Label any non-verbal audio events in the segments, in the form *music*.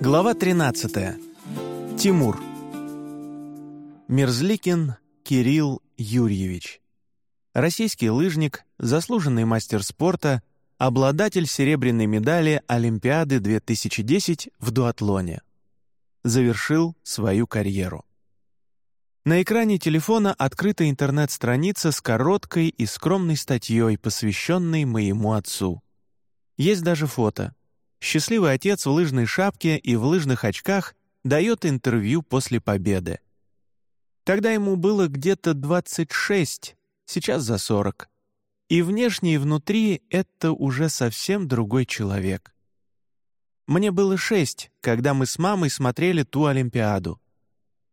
Глава 13. Тимур. Мерзликин Кирилл Юрьевич. Российский лыжник, заслуженный мастер спорта, обладатель серебряной медали Олимпиады 2010 в дуатлоне. Завершил свою карьеру. На экране телефона открыта интернет-страница с короткой и скромной статьей, посвященной моему отцу. Есть даже фото. Счастливый отец в лыжной шапке и в лыжных очках дает интервью после победы. Тогда ему было где-то 26, сейчас за 40. И внешне и внутри это уже совсем другой человек. Мне было шесть, когда мы с мамой смотрели ту Олимпиаду.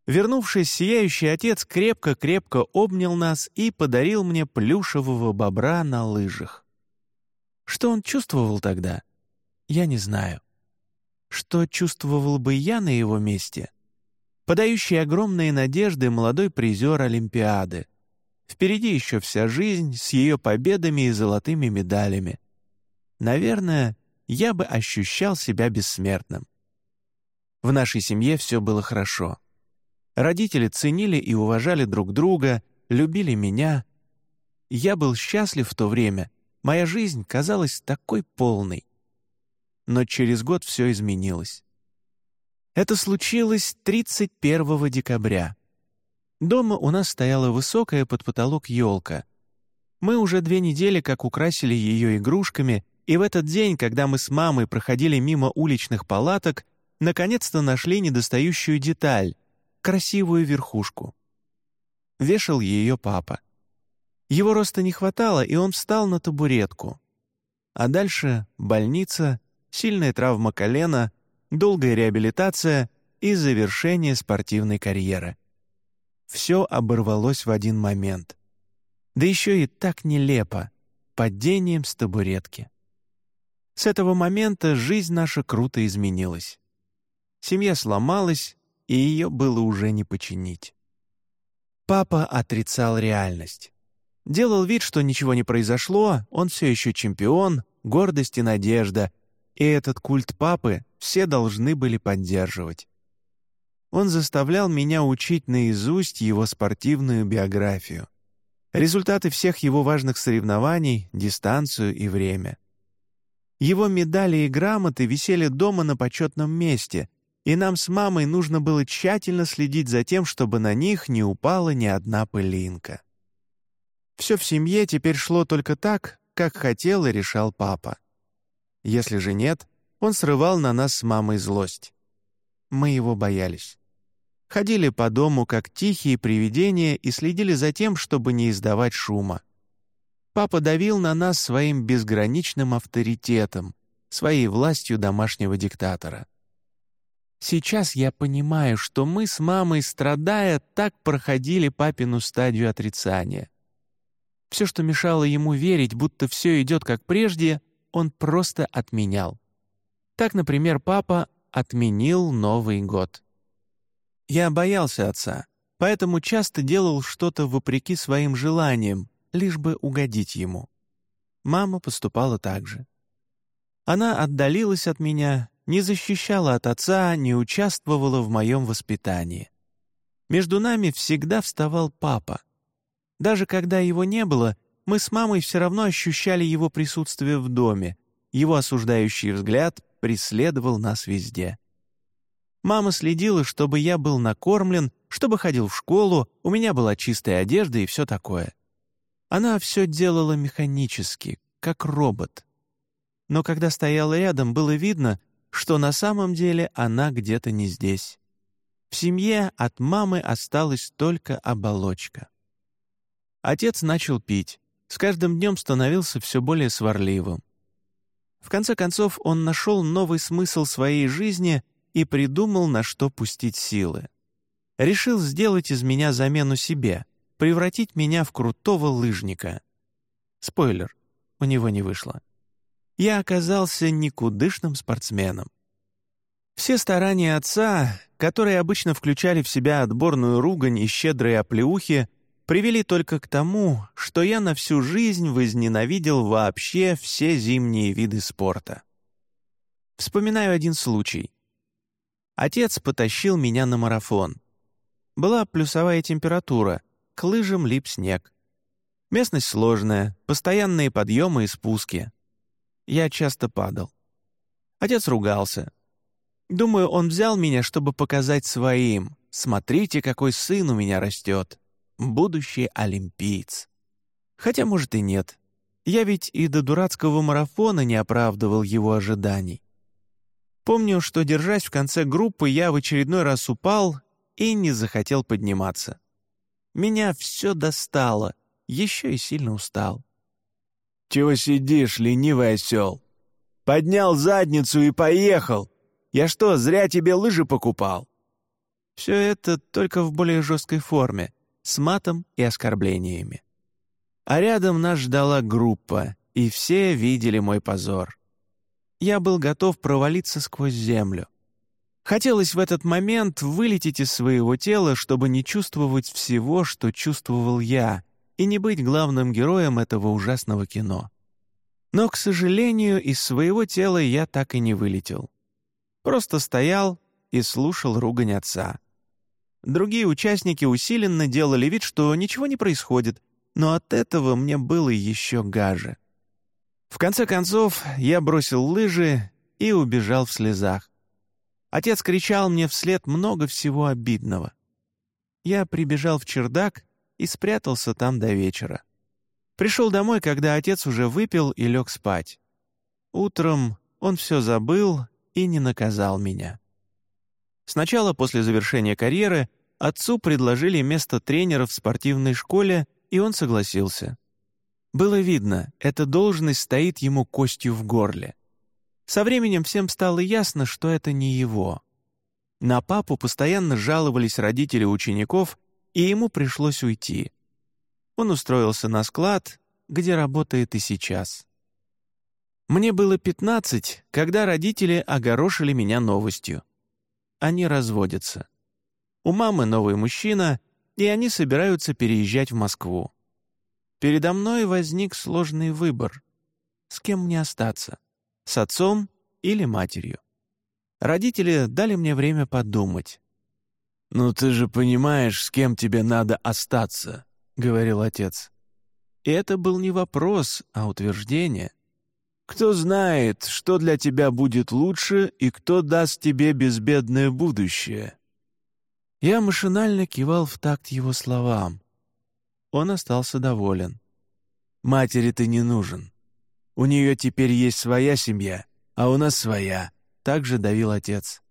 Вернувшись, сияющий отец крепко-крепко обнял нас и подарил мне плюшевого бобра на лыжах. Что он чувствовал тогда? Я не знаю. Что чувствовал бы я на его месте? Подающий огромные надежды молодой призер Олимпиады. Впереди еще вся жизнь с ее победами и золотыми медалями. Наверное, я бы ощущал себя бессмертным. В нашей семье все было хорошо. Родители ценили и уважали друг друга, любили меня. Я был счастлив в то время, моя жизнь казалась такой полной. Но через год все изменилось. Это случилось 31 декабря. Дома у нас стояла высокая под потолок елка. Мы уже две недели как украсили ее игрушками, и в этот день, когда мы с мамой проходили мимо уличных палаток, наконец-то нашли недостающую деталь красивую верхушку. Вешал ее папа. Его роста не хватало, и он встал на табуретку. А дальше больница, сильная травма колена, долгая реабилитация и завершение спортивной карьеры. Все оборвалось в один момент. Да еще и так нелепо, падением с табуретки. С этого момента жизнь наша круто изменилась. Семья сломалась, и ее было уже не починить. Папа отрицал реальность. Делал вид, что ничего не произошло, он все еще чемпион, гордость и надежда, и этот культ папы все должны были поддерживать. Он заставлял меня учить наизусть его спортивную биографию. Результаты всех его важных соревнований, дистанцию и время. Его медали и грамоты висели дома на почетном месте, и нам с мамой нужно было тщательно следить за тем, чтобы на них не упала ни одна пылинка. Все в семье теперь шло только так, как хотел и решал папа. Если же нет, он срывал на нас с мамой злость. Мы его боялись. Ходили по дому, как тихие привидения, и следили за тем, чтобы не издавать шума. Папа давил на нас своим безграничным авторитетом, своей властью домашнего диктатора. Сейчас я понимаю, что мы с мамой, страдая, так проходили папину стадию отрицания. Все, что мешало ему верить, будто все идет как прежде, он просто отменял. Так, например, папа отменил Новый год. Я боялся отца, поэтому часто делал что-то вопреки своим желаниям, лишь бы угодить ему. Мама поступала так же. Она отдалилась от меня, не защищала от отца, не участвовала в моем воспитании. Между нами всегда вставал папа. Даже когда его не было, мы с мамой все равно ощущали его присутствие в доме, его осуждающий взгляд преследовал нас везде. Мама следила, чтобы я был накормлен, чтобы ходил в школу, у меня была чистая одежда и все такое. Она все делала механически, как робот. Но когда стояла рядом, было видно, что на самом деле она где-то не здесь. В семье от мамы осталась только оболочка. Отец начал пить, с каждым днем становился все более сварливым. В конце концов, он нашел новый смысл своей жизни и придумал, на что пустить силы. Решил сделать из меня замену себе, превратить меня в крутого лыжника. Спойлер, у него не вышло я оказался никудышным спортсменом. Все старания отца, которые обычно включали в себя отборную ругань и щедрые оплеухи, привели только к тому, что я на всю жизнь возненавидел вообще все зимние виды спорта. Вспоминаю один случай. Отец потащил меня на марафон. Была плюсовая температура, к лыжам лип снег. Местность сложная, постоянные подъемы и спуски. Я часто падал. Отец ругался. Думаю, он взял меня, чтобы показать своим. Смотрите, какой сын у меня растет. Будущий олимпиец. Хотя, может, и нет. Я ведь и до дурацкого марафона не оправдывал его ожиданий. Помню, что, держась в конце группы, я в очередной раз упал и не захотел подниматься. Меня все достало, еще и сильно устал. «Чего сидишь, ленивый осел? Поднял задницу и поехал! Я что, зря тебе лыжи покупал?» Все это только в более жесткой форме, с матом и оскорблениями. А рядом нас ждала группа, и все видели мой позор. Я был готов провалиться сквозь землю. Хотелось в этот момент вылететь из своего тела, чтобы не чувствовать всего, что чувствовал я, и не быть главным героем этого ужасного кино. Но, к сожалению, из своего тела я так и не вылетел. Просто стоял и слушал ругань отца. Другие участники усиленно делали вид, что ничего не происходит, но от этого мне было еще гаже. В конце концов, я бросил лыжи и убежал в слезах. Отец кричал мне вслед много всего обидного. Я прибежал в чердак и спрятался там до вечера. Пришел домой, когда отец уже выпил и лег спать. Утром он все забыл и не наказал меня. Сначала, после завершения карьеры, отцу предложили место тренера в спортивной школе и он согласился. Было видно, эта должность стоит ему костью в горле. Со временем всем стало ясно, что это не его. На папу постоянно жаловались родители учеников, и ему пришлось уйти. Он устроился на склад, где работает и сейчас. Мне было пятнадцать, когда родители огорошили меня новостью. Они разводятся. У мамы новый мужчина, и они собираются переезжать в Москву. Передо мной возник сложный выбор. С кем мне остаться? С отцом или матерью? Родители дали мне время подумать. «Ну ты же понимаешь, с кем тебе надо остаться», — говорил отец. И это был не вопрос, а утверждение. «Кто знает, что для тебя будет лучше и кто даст тебе безбедное будущее?» Я машинально кивал в такт его словам. Он остался доволен. «Матери ты не нужен. У нее теперь есть своя семья, а у нас своя», — также давил отец.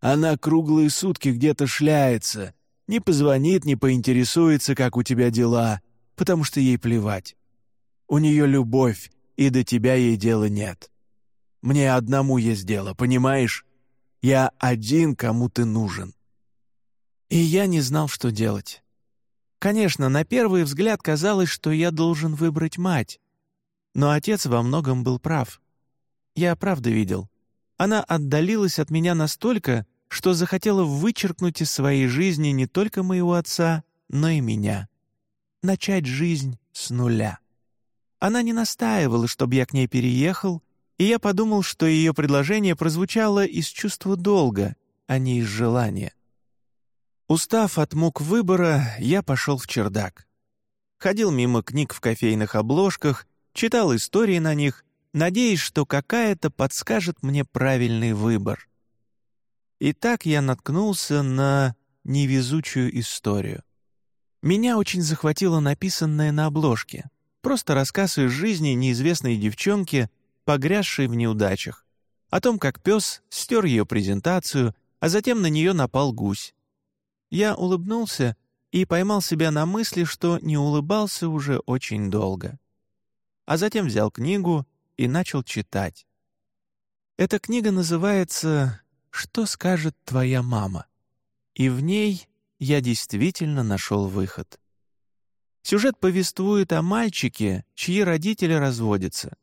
«Она круглые сутки где-то шляется, не позвонит, не поинтересуется, как у тебя дела, потому что ей плевать. У нее любовь, и до тебя ей дела нет. Мне одному есть дело, понимаешь? Я один, кому ты нужен. И я не знал, что делать. Конечно, на первый взгляд казалось, что я должен выбрать мать. Но отец во многом был прав. Я правда видел. Она отдалилась от меня настолько, что захотела вычеркнуть из своей жизни не только моего отца, но и меня. Начать жизнь с нуля. Она не настаивала, чтобы я к ней переехал, и я подумал, что ее предложение прозвучало из чувства долга, а не из желания. Устав от мук выбора, я пошел в чердак. Ходил мимо книг в кофейных обложках, читал истории на них, надеясь, что какая-то подскажет мне правильный выбор. И так я наткнулся на невезучую историю. Меня очень захватило написанное на обложке. Просто рассказ из жизни неизвестной девчонки, погрязшей в неудачах. О том, как пес стер ее презентацию, а затем на нее напал гусь. Я улыбнулся и поймал себя на мысли, что не улыбался уже очень долго. А затем взял книгу и начал читать. Эта книга называется «Что скажет твоя мама?» И в ней я действительно нашел выход. Сюжет повествует о мальчике, чьи родители разводятся.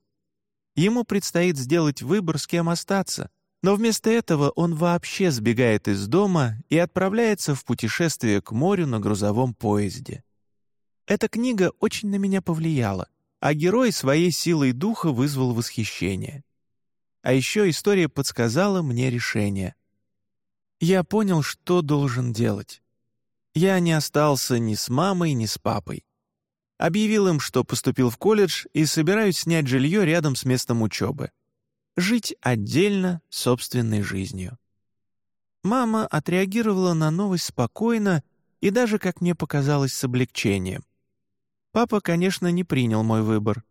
Ему предстоит сделать выбор, с кем остаться — но вместо этого он вообще сбегает из дома и отправляется в путешествие к морю на грузовом поезде. Эта книга очень на меня повлияла, а герой своей силой духа вызвал восхищение. А еще история подсказала мне решение. Я понял, что должен делать. Я не остался ни с мамой, ни с папой. Объявил им, что поступил в колледж и собираюсь снять жилье рядом с местом учебы. Жить отдельно, собственной жизнью. Мама отреагировала на новость спокойно и даже, как мне показалось, с облегчением. Папа, конечно, не принял мой выбор.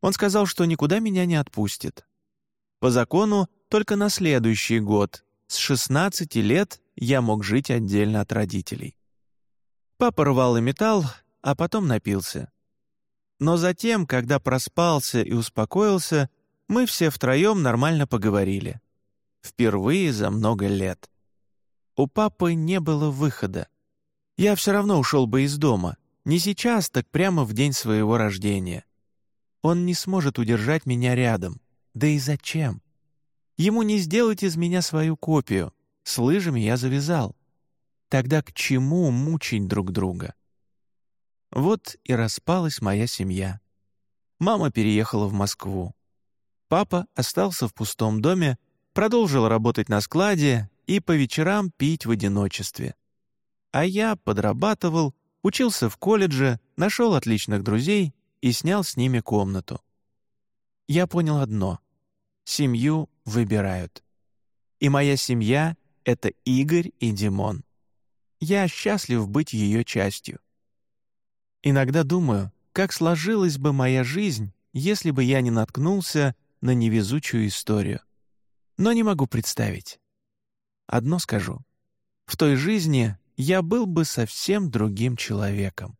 Он сказал, что никуда меня не отпустит. По закону, только на следующий год, с 16 лет, я мог жить отдельно от родителей. Папа рвал и металл, а потом напился. Но затем, когда проспался и успокоился, мы все втроем нормально поговорили. Впервые за много лет. У папы не было выхода. Я все равно ушел бы из дома. Не сейчас, так прямо в день своего рождения. Он не сможет удержать меня рядом. Да и зачем? Ему не сделать из меня свою копию. С лыжами я завязал. Тогда к чему мучить друг друга? Вот и распалась моя семья. Мама переехала в Москву. Папа остался в пустом доме, продолжил работать на складе и по вечерам пить в одиночестве. А я подрабатывал, учился в колледже, нашел отличных друзей и снял с ними комнату. Я понял одно — семью выбирают. И моя семья — это Игорь и Димон. Я счастлив быть ее частью. Иногда думаю, как сложилась бы моя жизнь, если бы я не наткнулся на невезучую историю. Но не могу представить. Одно скажу. В той жизни я был бы совсем другим человеком.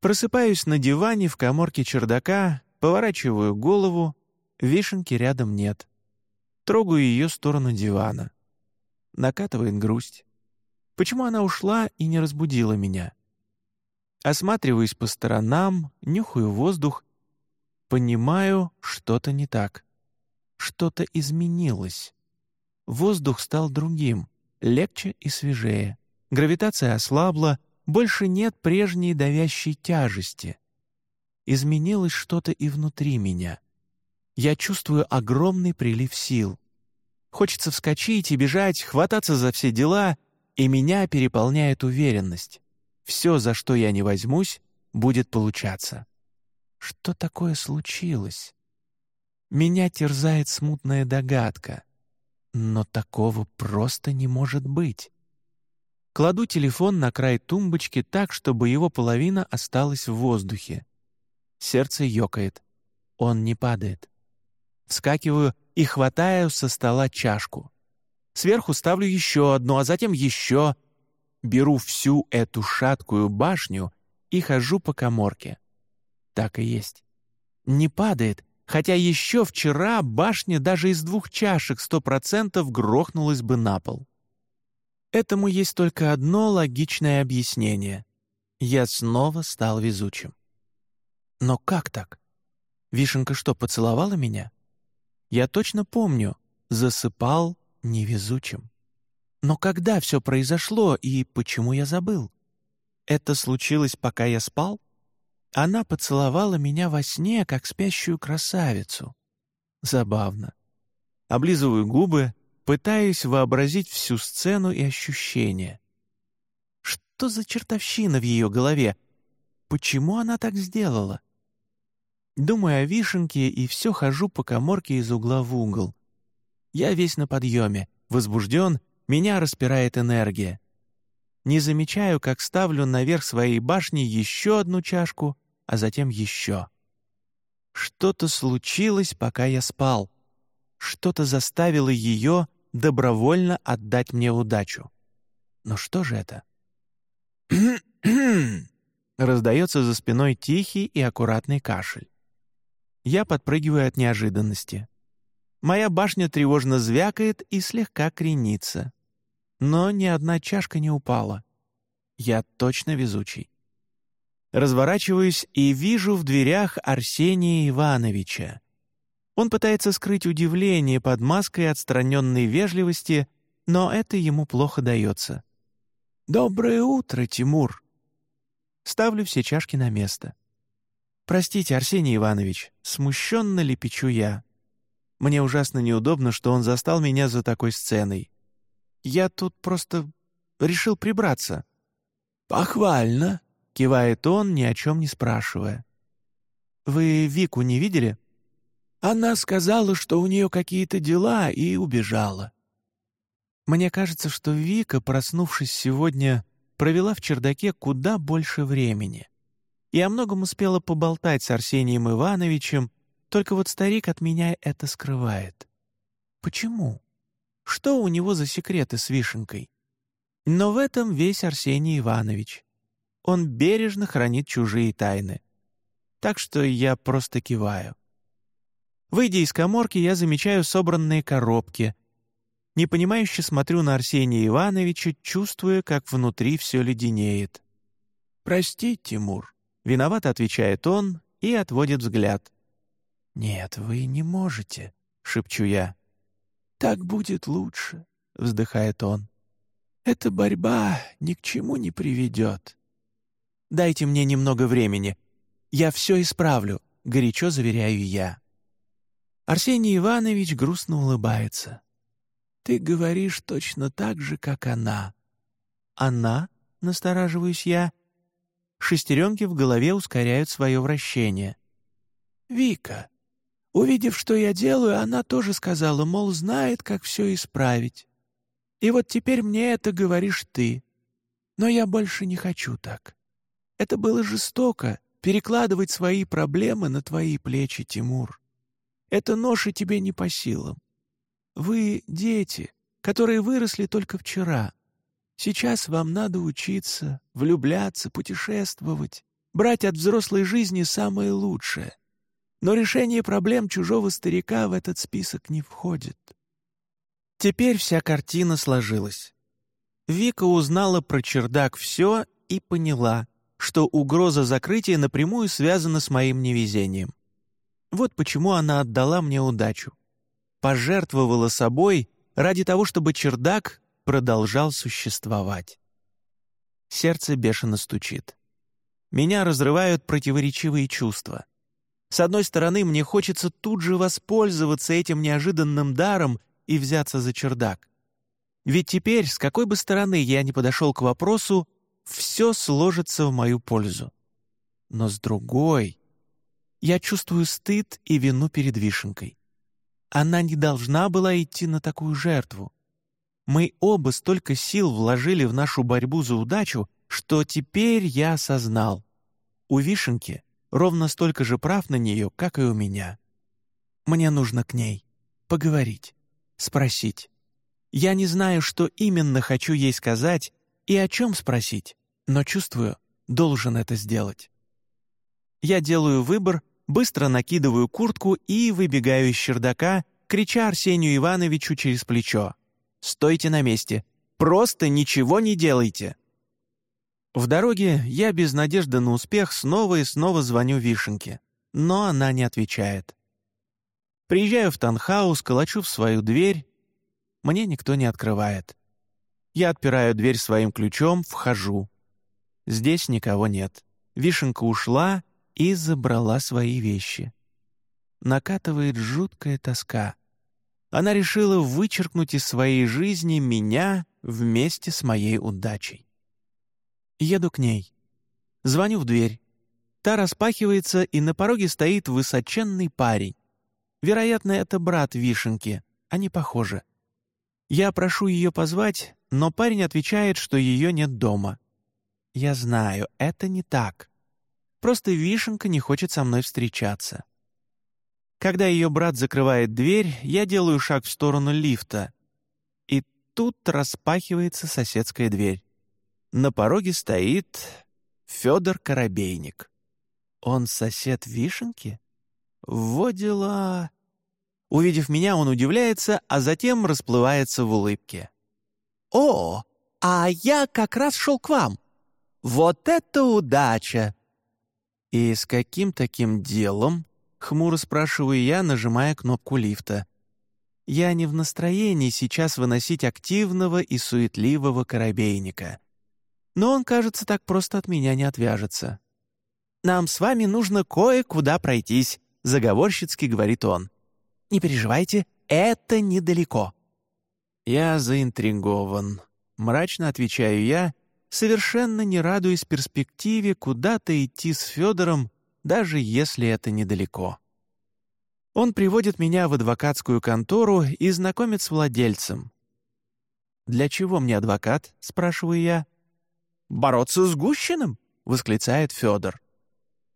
Просыпаюсь на диване в коморке чердака, поворачиваю голову, вишенки рядом нет. Трогаю ее сторону дивана. Накатывает грусть. Почему она ушла и не разбудила меня? Осматриваюсь по сторонам, нюхаю воздух. Понимаю, что-то не так. Что-то изменилось. Воздух стал другим, легче и свежее. Гравитация ослабла, больше нет прежней давящей тяжести. Изменилось что-то и внутри меня. Я чувствую огромный прилив сил. Хочется вскочить и бежать, хвататься за все дела, и меня переполняет уверенность. Все, за что я не возьмусь, будет получаться. Что такое случилось? Меня терзает смутная догадка. Но такого просто не может быть. Кладу телефон на край тумбочки так, чтобы его половина осталась в воздухе. Сердце ёкает. Он не падает. Вскакиваю и хватаю со стола чашку. Сверху ставлю еще одну, а затем еще — беру всю эту шаткую башню и хожу по коморке. Так и есть. Не падает, хотя еще вчера башня даже из двух чашек сто процентов грохнулась бы на пол. Этому есть только одно логичное объяснение. Я снова стал везучим. Но как так? Вишенка что, поцеловала меня? Я точно помню, засыпал невезучим. Но когда все произошло и почему я забыл? Это случилось, пока я спал? Она поцеловала меня во сне, как спящую красавицу. Забавно. Облизываю губы, пытаюсь вообразить всю сцену и ощущения. Что за чертовщина в ее голове? Почему она так сделала? Думаю о вишенке и все хожу по коморке из угла в угол. Я весь на подъеме, возбужден меня распирает энергия. Не замечаю, как ставлю наверх своей башни еще одну чашку, а затем еще. Что-то случилось, пока я спал. Что-то заставило ее добровольно отдать мне удачу. Но что же это? *clears throat* Раздается за спиной тихий и аккуратный кашель. Я подпрыгиваю от неожиданности. Моя башня тревожно звякает и слегка кренится но ни одна чашка не упала. Я точно везучий. Разворачиваюсь и вижу в дверях Арсения Ивановича. Он пытается скрыть удивление под маской отстраненной вежливости, но это ему плохо дается. «Доброе утро, Тимур!» Ставлю все чашки на место. «Простите, Арсений Иванович, смущенно лепечу я. Мне ужасно неудобно, что он застал меня за такой сценой. Я тут просто решил прибраться». «Похвально», — кивает он, ни о чем не спрашивая. «Вы Вику не видели?» Она сказала, что у нее какие-то дела, и убежала. Мне кажется, что Вика, проснувшись сегодня, провела в чердаке куда больше времени. И о многом успела поболтать с Арсением Ивановичем, только вот старик от меня это скрывает. Почему? Что у него за секреты с вишенкой? Но в этом весь Арсений Иванович. Он бережно хранит чужие тайны. Так что я просто киваю. Выйдя из коморки, я замечаю собранные коробки. Непонимающе смотрю на Арсения Ивановича, чувствуя, как внутри все леденеет. «Прости, Тимур», — виновато отвечает он и отводит взгляд. «Нет, вы не можете», — шепчу я. «Так будет лучше», — вздыхает он. «Эта борьба ни к чему не приведет». «Дайте мне немного времени. Я все исправлю», — горячо заверяю я. Арсений Иванович грустно улыбается. «Ты говоришь точно так же, как она». «Она?» — настораживаюсь я. Шестеренки в голове ускоряют свое вращение. «Вика. Увидев, что я делаю, она тоже сказала, мол, знает, как все исправить. И вот теперь мне это говоришь ты. Но я больше не хочу так. Это было жестоко — перекладывать свои проблемы на твои плечи, Тимур. Эта ноша тебе не по силам. Вы — дети, которые выросли только вчера. Сейчас вам надо учиться, влюбляться, путешествовать, брать от взрослой жизни самое лучшее. Но решение проблем чужого старика в этот список не входит. Теперь вся картина сложилась. Вика узнала про чердак все и поняла, что угроза закрытия напрямую связана с моим невезением. Вот почему она отдала мне удачу. Пожертвовала собой ради того, чтобы чердак продолжал существовать. Сердце бешено стучит. Меня разрывают противоречивые чувства. С одной стороны, мне хочется тут же воспользоваться этим неожиданным даром и взяться за чердак. Ведь теперь, с какой бы стороны я ни подошел к вопросу, все сложится в мою пользу. Но с другой, я чувствую стыд и вину перед Вишенкой. Она не должна была идти на такую жертву. Мы оба столько сил вложили в нашу борьбу за удачу, что теперь я осознал. У Вишенки ровно столько же прав на нее, как и у меня. Мне нужно к ней поговорить, спросить. Я не знаю, что именно хочу ей сказать и о чем спросить, но чувствую, должен это сделать. Я делаю выбор, быстро накидываю куртку и выбегаю из чердака, крича Арсению Ивановичу через плечо. «Стойте на месте! Просто ничего не делайте!» В дороге я без надежды на успех снова и снова звоню Вишенке, но она не отвечает. Приезжаю в танхаус, колочу в свою дверь. Мне никто не открывает. Я отпираю дверь своим ключом, вхожу. Здесь никого нет. Вишенка ушла, и забрала свои вещи. Накатывает жуткая тоска. Она решила вычеркнуть из своей жизни меня вместе с моей удачей. Еду к ней. Звоню в дверь. Та распахивается, и на пороге стоит высоченный парень. Вероятно, это брат Вишенки. Они похожи. Я прошу ее позвать, но парень отвечает, что ее нет дома. Я знаю, это не так. Просто Вишенка не хочет со мной встречаться. Когда ее брат закрывает дверь, я делаю шаг в сторону лифта. И тут распахивается соседская дверь. На пороге стоит Федор Коробейник. Он сосед Вишенки? Во дела... Увидев меня, он удивляется, а затем расплывается в улыбке. «О, а я как раз шел к вам! Вот это удача! «И с каким таким делом?» — хмуро спрашиваю я, нажимая кнопку лифта. Я не в настроении сейчас выносить активного и суетливого коробейника. Но он, кажется, так просто от меня не отвяжется. «Нам с вами нужно кое-куда пройтись», — заговорщицки говорит он. «Не переживайте, это недалеко». Я заинтригован. Мрачно отвечаю я, совершенно не радуясь перспективе куда-то идти с Федором, даже если это недалеко. Он приводит меня в адвокатскую контору и знакомит с владельцем. «Для чего мне адвокат?» — спрашиваю я. «Бороться с Гущиным?» — восклицает Федор.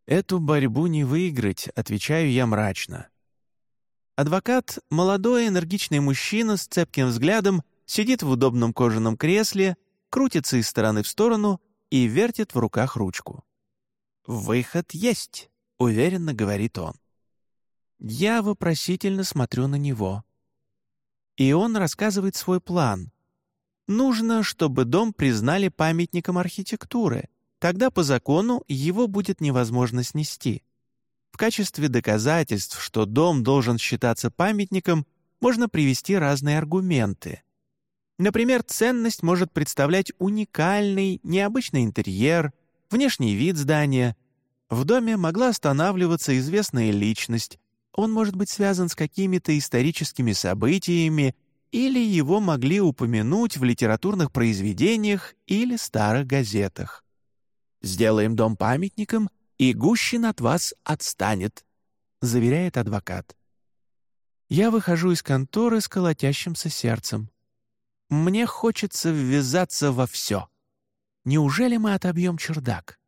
«Эту борьбу не выиграть», — отвечаю я мрачно. Адвокат — молодой энергичный мужчина с цепким взглядом, сидит в удобном кожаном кресле, крутится из стороны в сторону и вертит в руках ручку. «Выход есть», — уверенно говорит он. Я вопросительно смотрю на него. И он рассказывает свой план. Нужно, чтобы дом признали памятником архитектуры. Тогда по закону его будет невозможно снести. В качестве доказательств, что дом должен считаться памятником, можно привести разные аргументы. Например, ценность может представлять уникальный, необычный интерьер, внешний вид здания. В доме могла останавливаться известная личность, он может быть связан с какими-то историческими событиями или его могли упомянуть в литературных произведениях или старых газетах. «Сделаем дом памятником, и Гущин от вас отстанет», — заверяет адвокат. Я выхожу из конторы с колотящимся сердцем. Мне хочется ввязаться во все. Неужели мы отобьем чердак?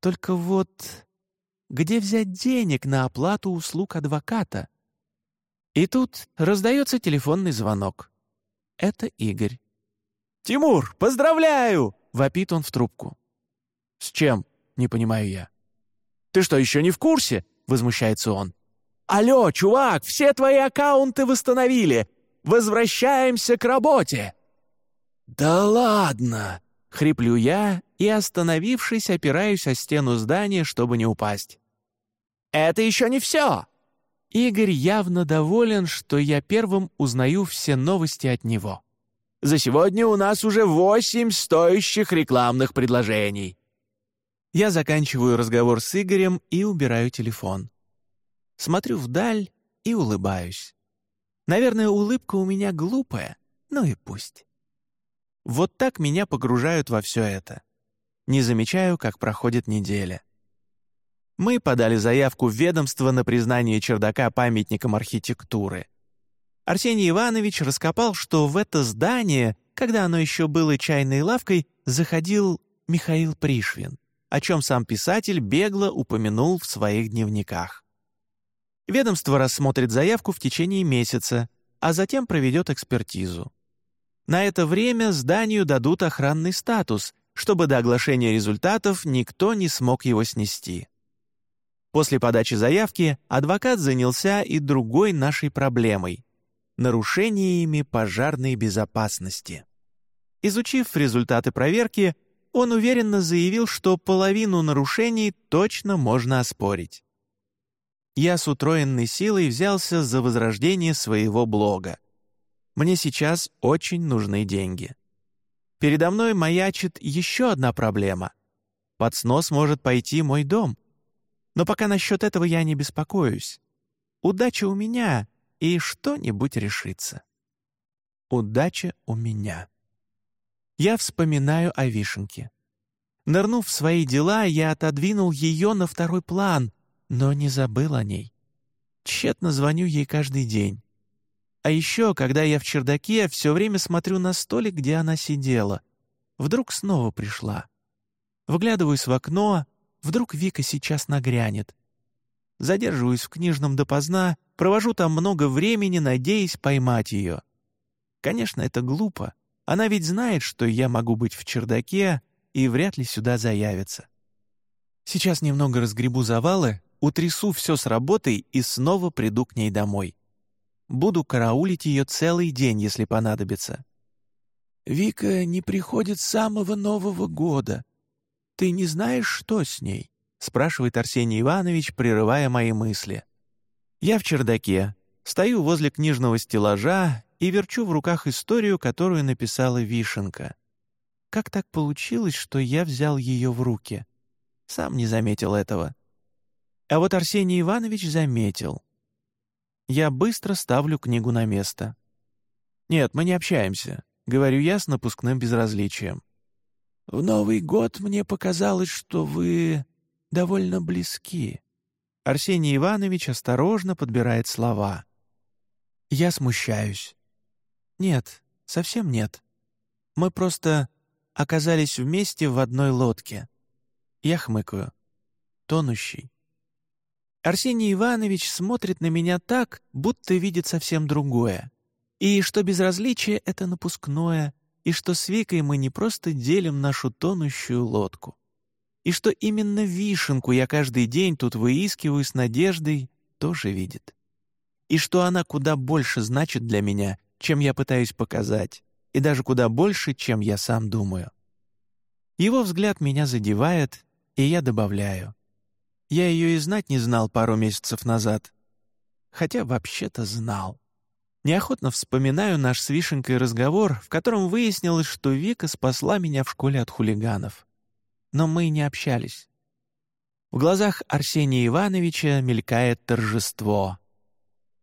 Только вот где взять денег на оплату услуг адвоката? И тут раздается телефонный звонок. Это Игорь. «Тимур, поздравляю!» — вопит он в трубку. «С чем?» — не понимаю я. «Ты что, еще не в курсе?» — возмущается он. «Алло, чувак, все твои аккаунты восстановили! Возвращаемся к работе!» «Да ладно!» — хриплю я и, остановившись, опираюсь о стену здания, чтобы не упасть. «Это еще не все!» Игорь явно доволен, что я первым узнаю все новости от него. «За сегодня у нас уже восемь стоящих рекламных предложений!» Я заканчиваю разговор с Игорем и убираю телефон. Смотрю вдаль и улыбаюсь. Наверное, улыбка у меня глупая, ну и пусть. Вот так меня погружают во все это. Не замечаю, как проходит неделя. Мы подали заявку в ведомство на признание чердака памятником архитектуры. Арсений Иванович раскопал, что в это здание, когда оно еще было чайной лавкой, заходил Михаил Пришвин, о чем сам писатель бегло упомянул в своих дневниках. Ведомство рассмотрит заявку в течение месяца, а затем проведет экспертизу. На это время зданию дадут охранный статус, чтобы до оглашения результатов никто не смог его снести. После подачи заявки адвокат занялся и другой нашей проблемой — нарушениями пожарной безопасности. Изучив результаты проверки, он уверенно заявил, что половину нарушений точно можно оспорить. Я с утроенной силой взялся за возрождение своего блога. Мне сейчас очень нужны деньги. Передо мной маячит еще одна проблема. Под снос может пойти мой дом — но пока насчет этого я не беспокоюсь. Удача у меня, и что-нибудь решится. Удача у меня. Я вспоминаю о вишенке. Нырнув в свои дела, я отодвинул ее на второй план, но не забыл о ней. Тщетно звоню ей каждый день. А еще, когда я в чердаке, все время смотрю на столик, где она сидела. Вдруг снова пришла. Вглядываюсь в окно, Вдруг Вика сейчас нагрянет. Задерживаюсь в книжном допоздна, провожу там много времени, надеясь поймать ее. Конечно, это глупо. Она ведь знает, что я могу быть в чердаке и вряд ли сюда заявится. Сейчас немного разгребу завалы, утрясу все с работой и снова приду к ней домой. Буду караулить ее целый день, если понадобится. «Вика не приходит с самого Нового года», «Ты не знаешь, что с ней?» — спрашивает Арсений Иванович, прерывая мои мысли. Я в чердаке, стою возле книжного стеллажа и верчу в руках историю, которую написала Вишенка. Как так получилось, что я взял ее в руки? Сам не заметил этого. А вот Арсений Иванович заметил. Я быстро ставлю книгу на место. «Нет, мы не общаемся», — говорю я с напускным безразличием. «В Новый год мне показалось, что вы довольно близки». Арсений Иванович осторожно подбирает слова. Я смущаюсь. «Нет, совсем нет. Мы просто оказались вместе в одной лодке». Я хмыкаю. Тонущий. Арсений Иванович смотрит на меня так, будто видит совсем другое. И что безразличие — это напускное, и что с Викой мы не просто делим нашу тонущую лодку. И что именно вишенку я каждый день тут выискиваю с надеждой, тоже видит. И что она куда больше значит для меня, чем я пытаюсь показать, и даже куда больше, чем я сам думаю. Его взгляд меня задевает, и я добавляю. Я ее и знать не знал пару месяцев назад. Хотя вообще-то знал. Неохотно вспоминаю наш с Вишенкой разговор, в котором выяснилось, что Вика спасла меня в школе от хулиганов. Но мы не общались. В глазах Арсения Ивановича мелькает торжество.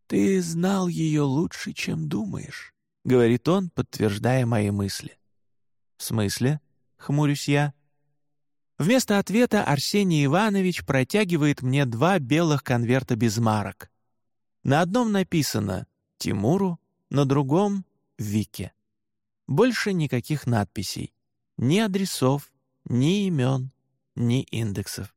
«Ты знал ее лучше, чем думаешь», — говорит он, подтверждая мои мысли. «В смысле?» — хмурюсь я. Вместо ответа Арсений Иванович протягивает мне два белых конверта без марок. На одном написано Тимуру, на другом — Вике. Больше никаких надписей, ни адресов, ни имен, ни индексов.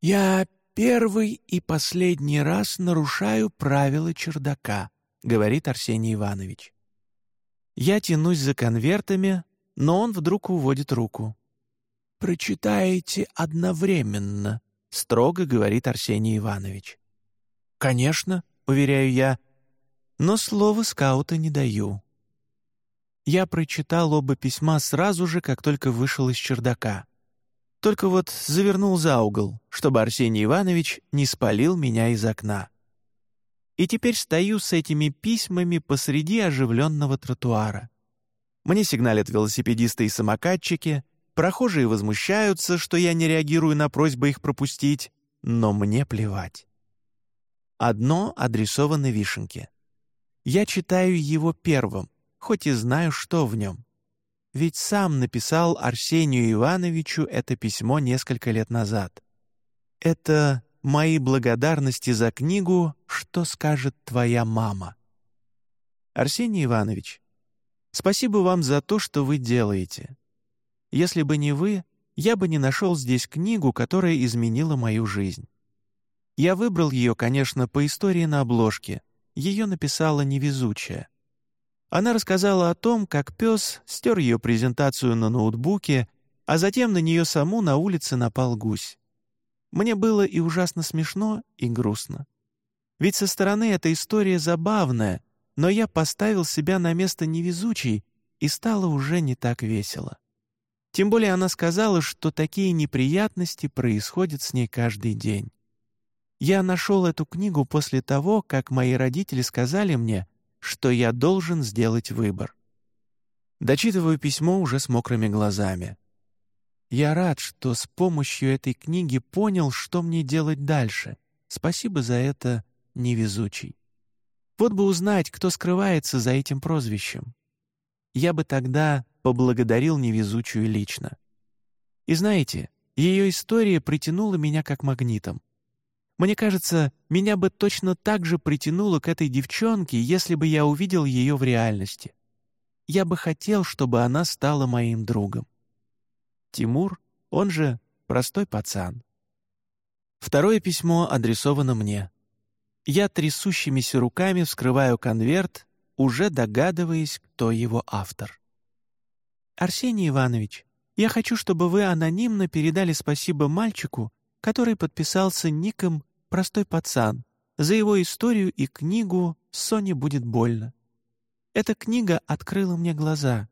«Я первый и последний раз нарушаю правила чердака», — говорит Арсений Иванович. Я тянусь за конвертами, но он вдруг уводит руку. «Прочитаете одновременно», — строго говорит Арсений Иванович. «Конечно», — уверяю я, но слова скаута не даю. Я прочитал оба письма сразу же, как только вышел из чердака. Только вот завернул за угол, чтобы Арсений Иванович не спалил меня из окна. И теперь стою с этими письмами посреди оживленного тротуара. Мне сигналят велосипедисты и самокатчики, прохожие возмущаются, что я не реагирую на просьбы их пропустить, но мне плевать. Одно адресовано Вишенке. Я читаю его первым, хоть и знаю, что в нем. Ведь сам написал Арсению Ивановичу это письмо несколько лет назад. Это мои благодарности за книгу «Что скажет твоя мама». Арсений Иванович, спасибо вам за то, что вы делаете. Если бы не вы, я бы не нашел здесь книгу, которая изменила мою жизнь. Я выбрал ее, конечно, по истории на обложке — ее написала невезучая. Она рассказала о том, как пес стер ее презентацию на ноутбуке, а затем на нее саму на улице напал гусь. Мне было и ужасно смешно, и грустно. Ведь со стороны эта история забавная, но я поставил себя на место невезучей, и стало уже не так весело. Тем более она сказала, что такие неприятности происходят с ней каждый день. Я нашел эту книгу после того, как мои родители сказали мне, что я должен сделать выбор. Дочитываю письмо уже с мокрыми глазами. Я рад, что с помощью этой книги понял, что мне делать дальше. Спасибо за это, невезучий. Вот бы узнать, кто скрывается за этим прозвищем. Я бы тогда поблагодарил невезучую лично. И знаете, ее история притянула меня как магнитом. Мне кажется, меня бы точно так же притянуло к этой девчонке, если бы я увидел ее в реальности. Я бы хотел, чтобы она стала моим другом. Тимур, он же простой пацан. Второе письмо адресовано мне. Я трясущимися руками вскрываю конверт, уже догадываясь, кто его автор. «Арсений Иванович, я хочу, чтобы вы анонимно передали спасибо мальчику, который подписался ником «Простой пацан». За его историю и книгу Соне будет больно. Эта книга открыла мне глаза.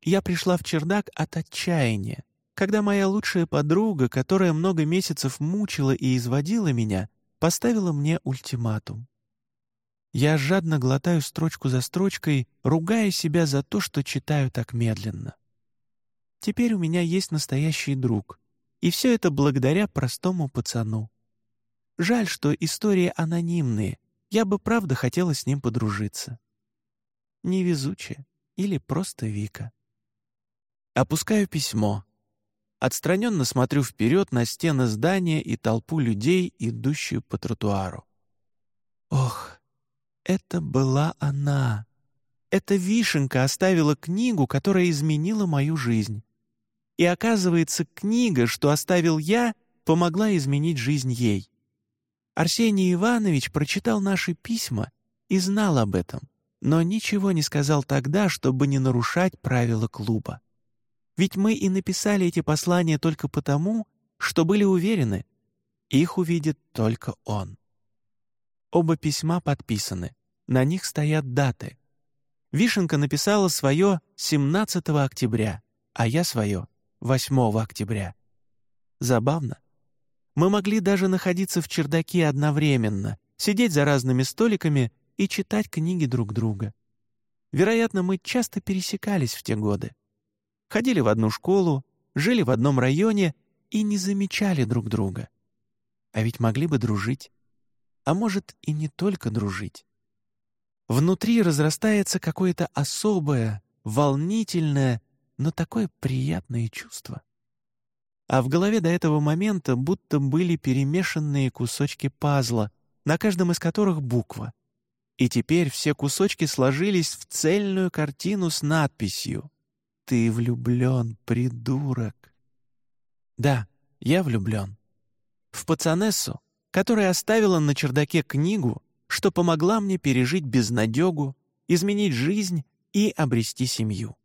Я пришла в чердак от отчаяния, когда моя лучшая подруга, которая много месяцев мучила и изводила меня, поставила мне ультиматум. Я жадно глотаю строчку за строчкой, ругая себя за то, что читаю так медленно. Теперь у меня есть настоящий друг, и все это благодаря простому пацану. Жаль, что истории анонимные. Я бы правда хотела с ним подружиться. невезучая или просто Вика. Опускаю письмо. Отстраненно смотрю вперед на стены здания и толпу людей, идущую по тротуару. Ох, это была она. Эта вишенка оставила книгу, которая изменила мою жизнь. И оказывается, книга, что оставил я, помогла изменить жизнь ей. Арсений Иванович прочитал наши письма и знал об этом, но ничего не сказал тогда, чтобы не нарушать правила клуба. Ведь мы и написали эти послания только потому, что были уверены, их увидит только он. Оба письма подписаны, на них стоят даты. Вишенка написала свое 17 октября, а я свое 8 октября. Забавно. Мы могли даже находиться в чердаке одновременно, сидеть за разными столиками и читать книги друг друга. Вероятно, мы часто пересекались в те годы. Ходили в одну школу, жили в одном районе и не замечали друг друга. А ведь могли бы дружить. А может, и не только дружить. Внутри разрастается какое-то особое, волнительное, но такое приятное чувство. А в голове до этого момента будто были перемешанные кусочки пазла, на каждом из которых буква. И теперь все кусочки сложились в цельную картину с надписью «Ты влюблен, придурок». Да, я влюблен. В пацанессу, которая оставила на чердаке книгу, что помогла мне пережить безнадегу, изменить жизнь и обрести семью.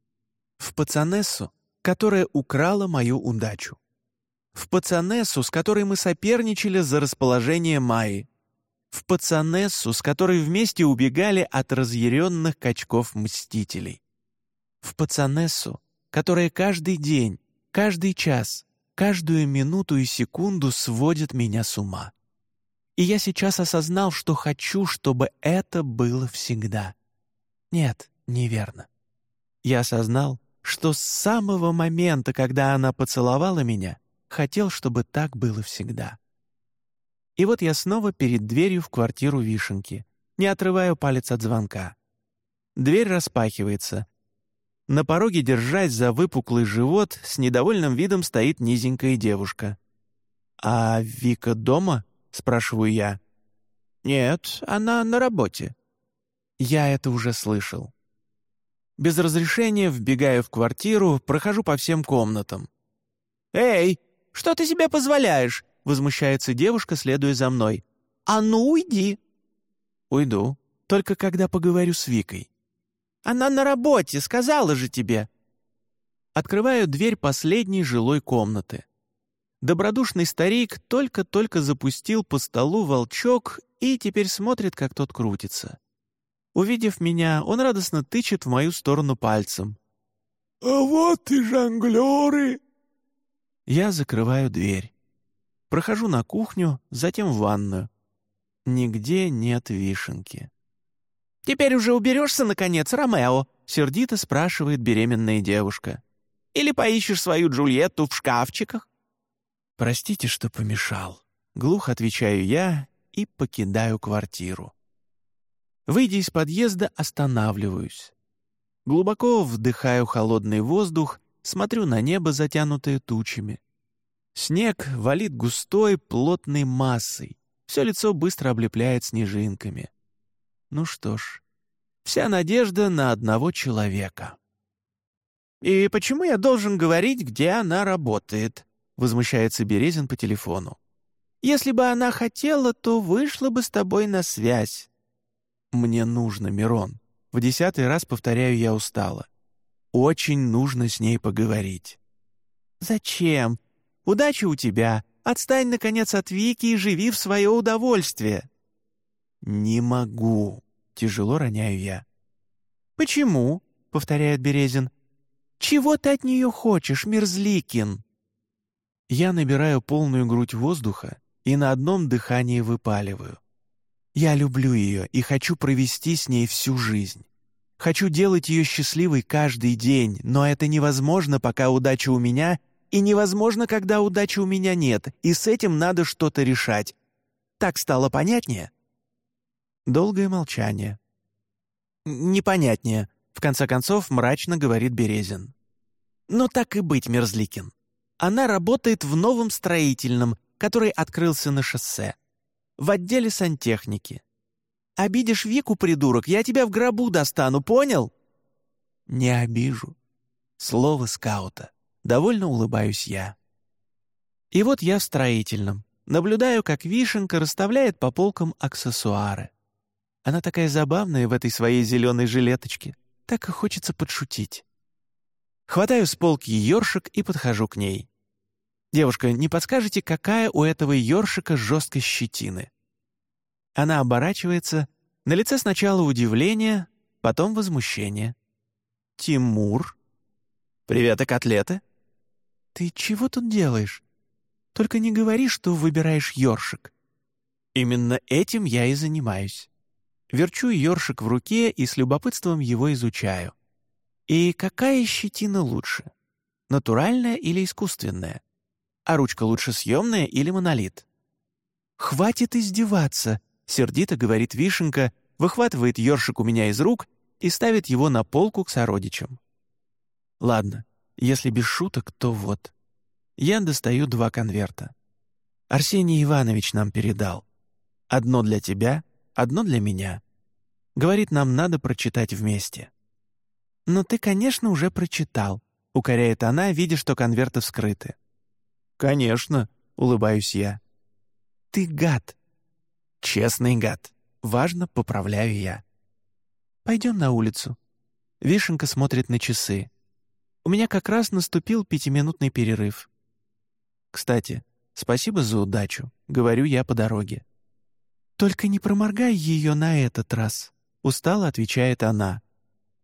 В пацанессу, которая украла мою удачу. В пацанессу, с которой мы соперничали за расположение Майи. В пацанессу, с которой вместе убегали от разъяренных качков-мстителей. В пацанессу, которая каждый день, каждый час, каждую минуту и секунду сводит меня с ума. И я сейчас осознал, что хочу, чтобы это было всегда. Нет, неверно. Я осознал, что с самого момента, когда она поцеловала меня, хотел, чтобы так было всегда. И вот я снова перед дверью в квартиру Вишенки, не отрываю палец от звонка. Дверь распахивается. На пороге, держась за выпуклый живот, с недовольным видом стоит низенькая девушка. «А Вика дома?» — спрашиваю я. «Нет, она на работе». Я это уже слышал. Без разрешения вбегаю в квартиру, прохожу по всем комнатам. «Эй, что ты себе позволяешь?» — возмущается девушка, следуя за мной. «А ну, уйди!» «Уйду, только когда поговорю с Викой». «Она на работе, сказала же тебе!» Открываю дверь последней жилой комнаты. Добродушный старик только-только запустил по столу волчок и теперь смотрит, как тот крутится. Увидев меня, он радостно тычет в мою сторону пальцем. «А вот и жонглеры!» Я закрываю дверь. Прохожу на кухню, затем в ванную. Нигде нет вишенки. «Теперь уже уберешься, наконец, Ромео?» — сердито спрашивает беременная девушка. «Или поищешь свою Джульетту в шкафчиках?» «Простите, что помешал», — глухо отвечаю я и покидаю квартиру. Выйдя из подъезда, останавливаюсь. Глубоко вдыхаю холодный воздух, смотрю на небо, затянутое тучами. Снег валит густой, плотной массой. Все лицо быстро облепляет снежинками. Ну что ж, вся надежда на одного человека. «И почему я должен говорить, где она работает?» — возмущается Березин по телефону. «Если бы она хотела, то вышла бы с тобой на связь». «Мне нужно, Мирон». В десятый раз повторяю я устало. «Очень нужно с ней поговорить». «Зачем? Удачи у тебя. Отстань, наконец, от Вики и живи в свое удовольствие». «Не могу», — тяжело роняю я. «Почему?» — повторяет Березин. «Чего ты от нее хочешь, Мерзликин?» Я набираю полную грудь воздуха и на одном дыхании выпаливаю. Я люблю ее и хочу провести с ней всю жизнь. Хочу делать ее счастливой каждый день, но это невозможно, пока удача у меня, и невозможно, когда удачи у меня нет, и с этим надо что-то решать. Так стало понятнее?» Долгое молчание. Непонятнее, в конце концов, мрачно говорит Березин. Но так и быть, Мерзликин. Она работает в новом строительном, который открылся на шоссе. В отделе сантехники. Обидишь Вику, придурок, я тебя в гробу достану, понял? Не обижу. Слово скаута. Довольно улыбаюсь я. И вот я в строительном. Наблюдаю, как Вишенка расставляет по полкам аксессуары. Она такая забавная в этой своей зеленой жилеточке. Так и хочется подшутить. Хватаю с полки ёршик и подхожу к ней. «Девушка, не подскажете, какая у этого ёршика жесткость щетины?» Она оборачивается, на лице сначала удивление, потом возмущение. «Тимур?» «Привет, и котлеты?» «Ты чего тут делаешь? Только не говори, что выбираешь ёршик». «Именно этим я и занимаюсь. Верчу ёршик в руке и с любопытством его изучаю. И какая щетина лучше? Натуральная или искусственная? А ручка лучше съемная или монолит? «Хватит издеваться!» — сердито говорит Вишенка, выхватывает ёршик у меня из рук и ставит его на полку к сородичам. Ладно, если без шуток, то вот. Я достаю два конверта. Арсений Иванович нам передал. Одно для тебя, одно для меня. Говорит, нам надо прочитать вместе. «Но ты, конечно, уже прочитал», — укоряет она, видя, что конверты вскрыты. «Конечно», — улыбаюсь я. «Ты гад». «Честный гад. Важно, поправляю я». «Пойдем на улицу». Вишенка смотрит на часы. «У меня как раз наступил пятиминутный перерыв». «Кстати, спасибо за удачу», — говорю я по дороге. «Только не проморгай ее на этот раз», — устало отвечает она.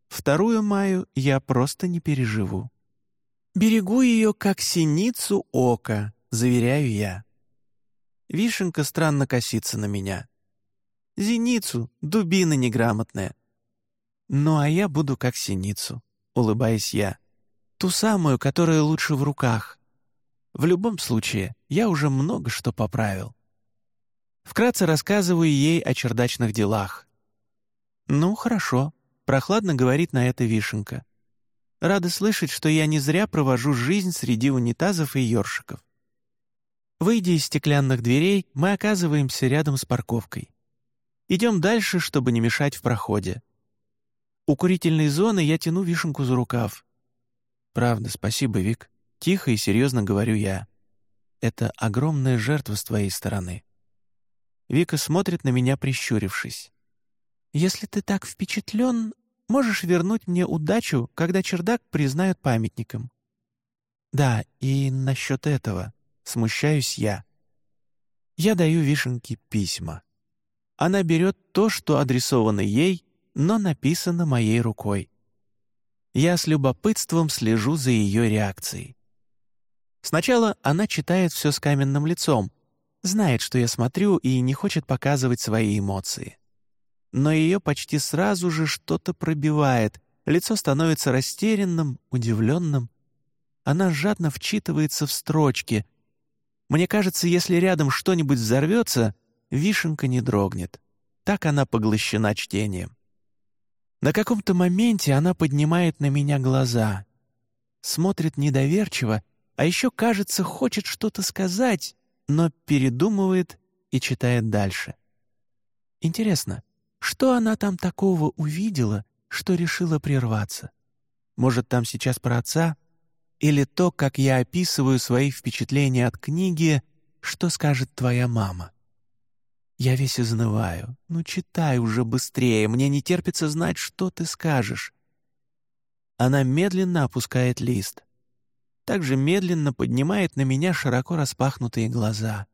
«Вторую маю я просто не переживу». «Берегу ее, как синицу ока», — заверяю я. Вишенка странно косится на меня. «Зеницу, дубина неграмотная». «Ну, а я буду как синицу», — улыбаясь я. «Ту самую, которая лучше в руках. В любом случае, я уже много что поправил». Вкратце рассказываю ей о чердачных делах. «Ну, хорошо», — прохладно говорит на это Вишенка. «Рада слышать, что я не зря провожу жизнь среди унитазов и ёршиков». Выйдя из стеклянных дверей, мы оказываемся рядом с парковкой. Идем дальше, чтобы не мешать в проходе. У курительной зоны я тяну Вишенку за рукав. «Правда, спасибо, Вик», — тихо и серьезно говорю я. «Это огромная жертва с твоей стороны». Вика смотрит на меня, прищурившись. «Если ты так впечатлен, можешь вернуть мне удачу, когда чердак признают памятником». «Да, и насчет этого. Смущаюсь я». Я даю Вишенке письма. Она берет то, что адресовано ей, но написано моей рукой. Я с любопытством слежу за ее реакцией. Сначала она читает все с каменным лицом, Знает, что я смотрю и не хочет показывать свои эмоции. Но ее почти сразу же что-то пробивает, лицо становится растерянным, удивленным. Она жадно вчитывается в строчки. Мне кажется, если рядом что-нибудь взорвется, вишенка не дрогнет. Так она поглощена чтением. На каком-то моменте она поднимает на меня глаза, смотрит недоверчиво, а еще, кажется, хочет что-то сказать, но передумывает и читает дальше. Интересно, что она там такого увидела, что решила прерваться? Может, там сейчас про отца? Или то, как я описываю свои впечатления от книги «Что скажет твоя мама?» Я весь изнываю. Ну, читай уже быстрее, мне не терпится знать, что ты скажешь. Она медленно опускает лист также медленно поднимает на меня широко распахнутые глаза.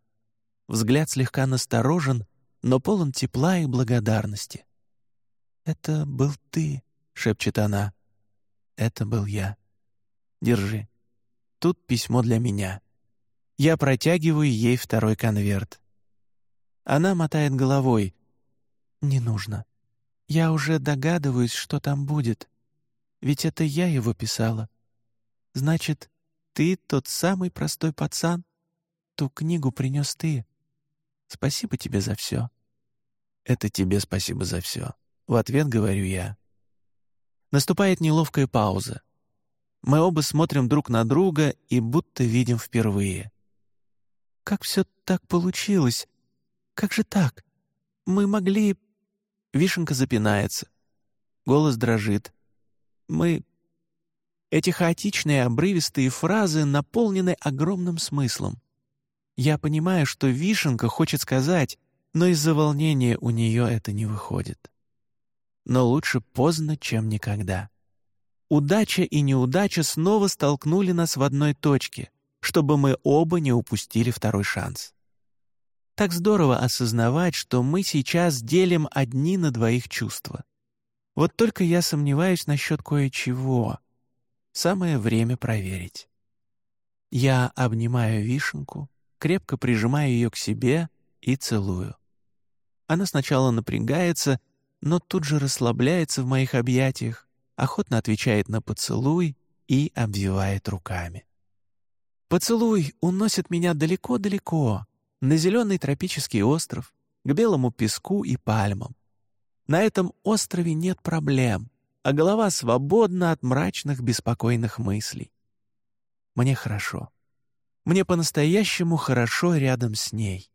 Взгляд слегка насторожен, но полон тепла и благодарности. «Это был ты», — шепчет она. «Это был я. Держи. Тут письмо для меня». Я протягиваю ей второй конверт. Она мотает головой. «Не нужно. Я уже догадываюсь, что там будет. Ведь это я его писала. Значит, ты тот самый простой пацан? Ту книгу принес ты. Спасибо тебе за все. Это тебе спасибо за все. — в ответ говорю я. Наступает неловкая пауза. Мы оба смотрим друг на друга и будто видим впервые. «Как все так получилось? Как же так? Мы могли...» Вишенка запинается. Голос дрожит. «Мы...» Эти хаотичные, обрывистые фразы наполнены огромным смыслом. Я понимаю, что Вишенка хочет сказать, но из-за волнения у нее это не выходит. Но лучше поздно, чем никогда. Удача и неудача снова столкнули нас в одной точке, чтобы мы оба не упустили второй шанс. Так здорово осознавать, что мы сейчас делим одни на двоих чувства. Вот только я сомневаюсь насчет кое-чего. Самое время проверить. Я обнимаю вишенку, крепко прижимаю ее к себе и целую. Она сначала напрягается, но тут же расслабляется в моих объятиях, охотно отвечает на поцелуй и обвивает руками. Поцелуй уносит меня далеко-далеко, на зеленый тропический остров, к белому песку и пальмам. На этом острове нет проблем, а голова свободна от мрачных беспокойных мыслей. Мне хорошо. Мне по-настоящему хорошо рядом с ней.